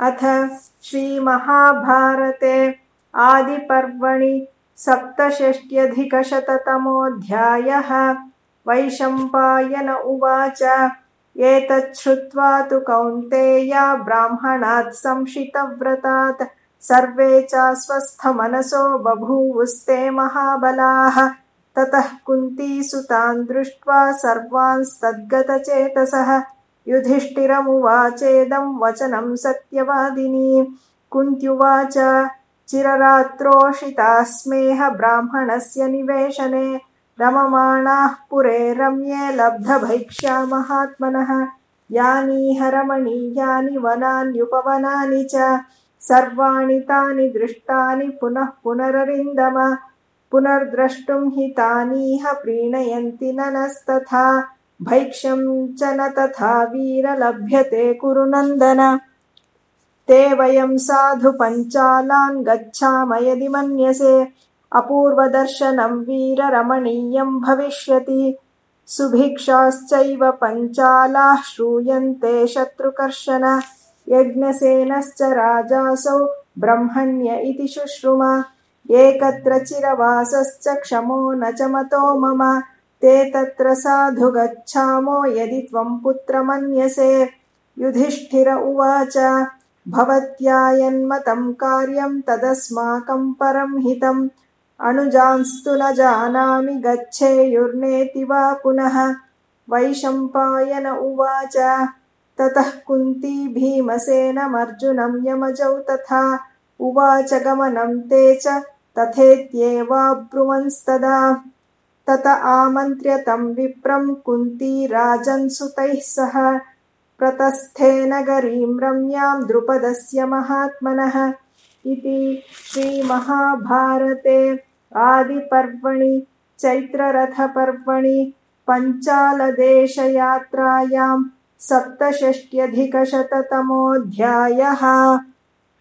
अथ श्रीमहाभारते आदिपर्वणि सप्तषष्ट्यधिकशततमोऽध्यायः। वैशम्पायन उवाच। एतच्छ्रुत्वा तु कौन्तेया ब्राह्मणात् संशितव्रतात्। सर्वे चास्वस्थमनसो बभूवुस्ते महाबलाः। ततः कुन्तीसुतान् दृष्ट्वा सर्वांस्तद्गतचेतसः युधिष्ठिरमुवाचेदं वचनं सत्यवादिनी। कुन्त्युवाच चिररात्रोषितास्मेह ब्राह्मणस्य निवेशने रममाणाः पुरे रम्ये लब्धभैक्ष्या महात्मनः यानीह रमणीयानि वनान्युपवनानि च सर्वाणि तानि दृष्टानि पुनः पुनररिन्दम। पुनर्द्रष्टुं हि तानीह प्रीणयन्ति ननस्तथा भैक्ष्यं च न तथा वीरलभ्यते कुरु नन्दन। ते वयं साधु पञ्चालान् गच्छाम यदि मन्यसे। अपूर्वदर्शनं वीररमणीयं भविष्यति। सुभिक्षाश्चैव पञ्चालाः श्रूयन्ते शत्रुकर्शन यज्ञसेनश्च राजासौ ब्रह्मण्य इति शुश्रुम। एकत्र चिरवासश्च क्षमो न च मतो मम ते तत्र साधु गच्छामो यदि त्वं पुत्रमन्यसे। युधिष्ठिर उवाच भवत्यायन्मतं कार्यं तदस्माकं परं हितम्। अनुजांस्तु न जानामि गच्छेयुर्नेति वा पुनः। वैशम्पायन उवाच ततः कुन्ती भीमसेनमर्जुनं यमजौ तथा। उवाच गमनं ते च तथेत्येवाब्रुवंस्तदा तत आमन्त्र्य तं विप्रं कुन्तीराजन्सुतैः सह। प्रतस्थे नगरीं रम्यां द्रुपदस्य महात्मनः। इति श्रीमहाभारते आदिपर्वणि चैत्ररथपर्वणि पञ्चालदेशयात्रायां सप्तषष्ट्यधिकशततमोऽध्यायः